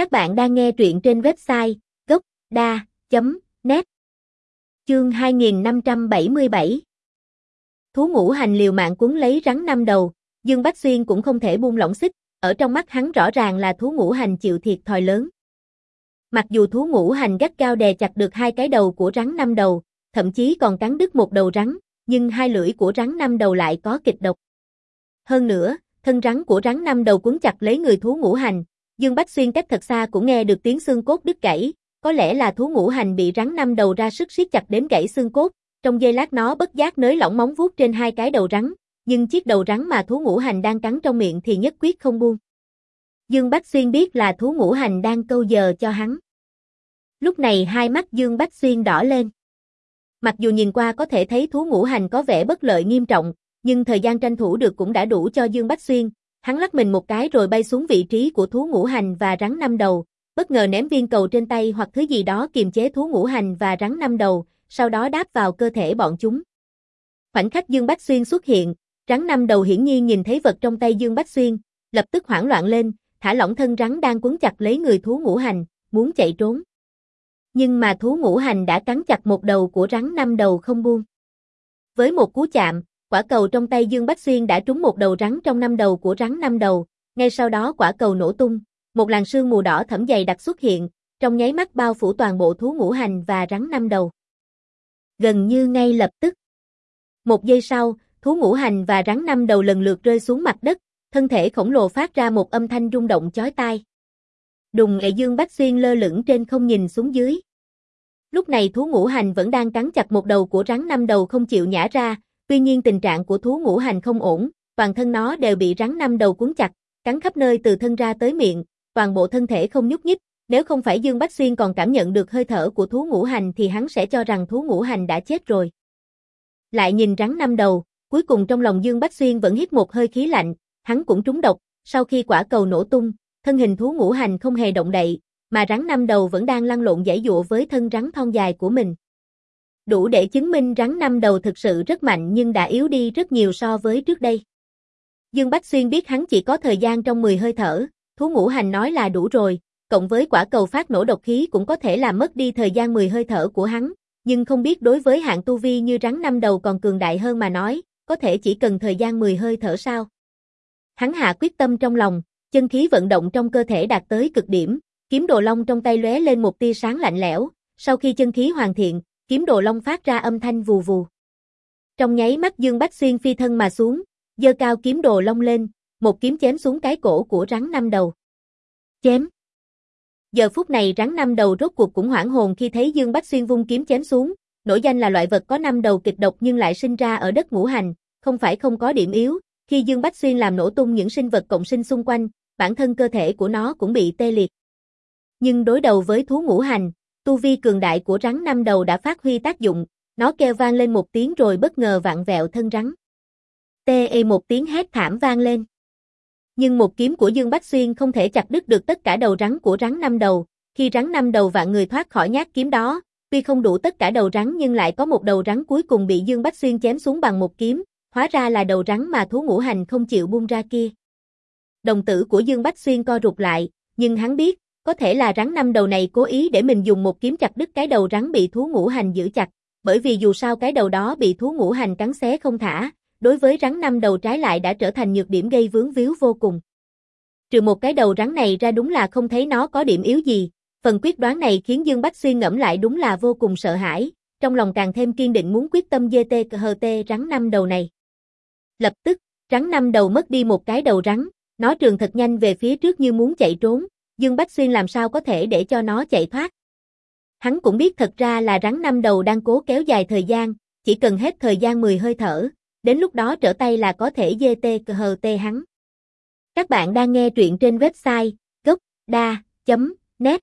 Các bạn đang nghe truyện trên website gốc.da.net Chương 2577 Thú ngũ hành liều mạng cuốn lấy rắn năm đầu, Dương Bách Xuyên cũng không thể buông lỏng xích, ở trong mắt hắn rõ ràng là thú ngũ hành chịu thiệt thòi lớn. Mặc dù thú ngũ hành gắt cao đè chặt được hai cái đầu của rắn năm đầu, thậm chí còn cắn đứt một đầu rắn, nhưng hai lưỡi của rắn năm đầu lại có kịch độc. Hơn nữa, thân rắn của rắn năm đầu cuốn chặt lấy người thú ngũ hành, Dương Bách Xuyên cách thật xa cũng nghe được tiếng xương cốt đứt gãy, có lẽ là thú ngũ hành bị rắn năm đầu ra sức siết chặt đến gãy xương cốt, trong giây lát nó bất giác nới lỏng móng vuốt trên hai cái đầu rắn, nhưng chiếc đầu rắn mà thú ngũ hành đang cắn trong miệng thì nhất quyết không buông. Dương Bách Xuyên biết là thú ngũ hành đang câu giờ cho hắn. Lúc này hai mắt Dương Bách Xuyên đỏ lên. Mặc dù nhìn qua có thể thấy thú ngũ hành có vẻ bất lợi nghiêm trọng, nhưng thời gian tranh thủ được cũng đã đủ cho Dương Bách Xuyên, hắn lắc mình một cái rồi bay xuống vị trí của thú ngũ hành và rắn năm đầu, bất ngờ ném viên cầu trên tay hoặc thứ gì đó kiềm chế thú ngũ hành và rắn năm đầu, sau đó đáp vào cơ thể bọn chúng. Khoảnh khắc Dương Bách Xuyên xuất hiện, rắn năm đầu hiển nhiên nhìn thấy vật trong tay Dương Bách Xuyên, lập tức hoảng loạn lên, thả lỏng thân rắn đang quấn chặt lấy người thú ngũ hành, muốn chạy trốn. Nhưng mà thú ngũ hành đã cắn chặt một đầu của rắn năm đầu không buông. Với một cú chạm, quả cầu trong tay Dương Bách Xuyên đã trúng một đầu rắn trong năm đầu của rắn năm đầu, ngay sau đó quả cầu nổ tung, một làn sương mù đỏ thẫm dày đặc xuất hiện, trong nháy mắt bao phủ toàn bộ thú ngũ hành và rắn năm đầu. Gần như ngay lập tức. Một giây sau, thú ngũ hành và rắn năm đầu lần lượt rơi xuống mặt đất, thân thể khổng lồ phát ra một âm thanh rung động chói tai. Đùng lệ dương bách xuyên lơ lửng trên không nhìn xuống dưới. Lúc này thú ngũ hành vẫn đang cắn chặt một đầu của rắn năm đầu không chịu nhả ra, tuy nhiên tình trạng của thú ngũ hành không ổn, toàn thân nó đều bị rắn năm đầu cuốn chặt, cắn khắp nơi từ thân ra tới miệng, toàn bộ thân thể không nhúc nhích, nếu không phải Dương Bách Xuyên còn cảm nhận được hơi thở của thú ngũ hành thì hắn sẽ cho rằng thú ngũ hành đã chết rồi. Lại nhìn rắn năm đầu, cuối cùng trong lòng Dương Bách Xuyên vẫn hít một hơi khí lạnh, hắn cũng trúng độc, sau khi quả cầu nổ tung, thân hình thú ngũ hành không hề động đậy, mà rắn năm đầu vẫn đang lăn lộn giải dụa với thân rắn thon dài của mình. Đủ để chứng minh rắn năm đầu thực sự rất mạnh nhưng đã yếu đi rất nhiều so với trước đây. Dương Bách Xuyên biết hắn chỉ có thời gian trong 10 hơi thở, thú ngũ hành nói là đủ rồi, cộng với quả cầu phát nổ độc khí cũng có thể làm mất đi thời gian 10 hơi thở của hắn, nhưng không biết đối với hạng tu vi như rắn năm đầu còn cường đại hơn mà nói, có thể chỉ cần thời gian 10 hơi thở sao. Hắn hạ quyết tâm trong lòng, chân khí vận động trong cơ thể đạt tới cực điểm, kiếm đồ long trong tay lóe lên một tia sáng lạnh lẽo, sau khi chân khí hoàn thiện, kiếm đồ long phát ra âm thanh vù vù. Trong nháy mắt Dương Bách Xuyên phi thân mà xuống, giơ cao kiếm đồ long lên, một kiếm chém xuống cái cổ của rắn năm đầu. Chém. Giờ phút này rắn năm đầu rốt cuộc cũng hoảng hồn khi thấy Dương Bách Xuyên vung kiếm chém xuống, nổi danh là loại vật có năm đầu kịch độc nhưng lại sinh ra ở đất ngũ hành, không phải không có điểm yếu, khi Dương Bách Xuyên làm nổ tung những sinh vật cộng sinh xung quanh, bản thân cơ thể của nó cũng bị tê liệt. Nhưng đối đầu với thú ngũ hành, tu vi cường đại của rắn năm đầu đã phát huy tác dụng, nó kêu vang lên một tiếng rồi bất ngờ vặn vẹo thân rắn. Tê một tiếng hét thảm vang lên. Nhưng một kiếm của Dương Bách Xuyên không thể chặt đứt được tất cả đầu rắn của rắn năm đầu, khi rắn năm đầu vạn người thoát khỏi nhát kiếm đó, tuy không đủ tất cả đầu rắn nhưng lại có một đầu rắn cuối cùng bị Dương Bách Xuyên chém xuống bằng một kiếm, hóa ra là đầu rắn mà thú ngũ hành không chịu buông ra kia. Đồng tử của Dương Bách Xuyên co rụt lại, nhưng hắn biết, có thể là rắn năm đầu này cố ý để mình dùng một kiếm chặt đứt cái đầu rắn bị thú ngũ hành giữ chặt, bởi vì dù sao cái đầu đó bị thú ngũ hành cắn xé không thả, đối với rắn năm đầu trái lại đã trở thành nhược điểm gây vướng víu vô cùng. Trừ một cái đầu rắn này ra đúng là không thấy nó có điểm yếu gì, phần quyết đoán này khiến Dương Bách Xuyên ngẫm lại đúng là vô cùng sợ hãi, trong lòng càng thêm kiên định muốn quyết tâm GT HT rắn năm đầu này. Lập tức, rắn năm đầu mất đi một cái đầu rắn, nó trường thật nhanh về phía trước như muốn chạy trốn, Dương Bách Xuyên làm sao có thể để cho nó chạy thoát. Hắn cũng biết thật ra là rắn năm đầu đang cố kéo dài thời gian, chỉ cần hết thời gian 10 hơi thở, đến lúc đó trở tay là có thể dê tê cờ hờ tê hắn. Các bạn đang nghe truyện trên website gocda.net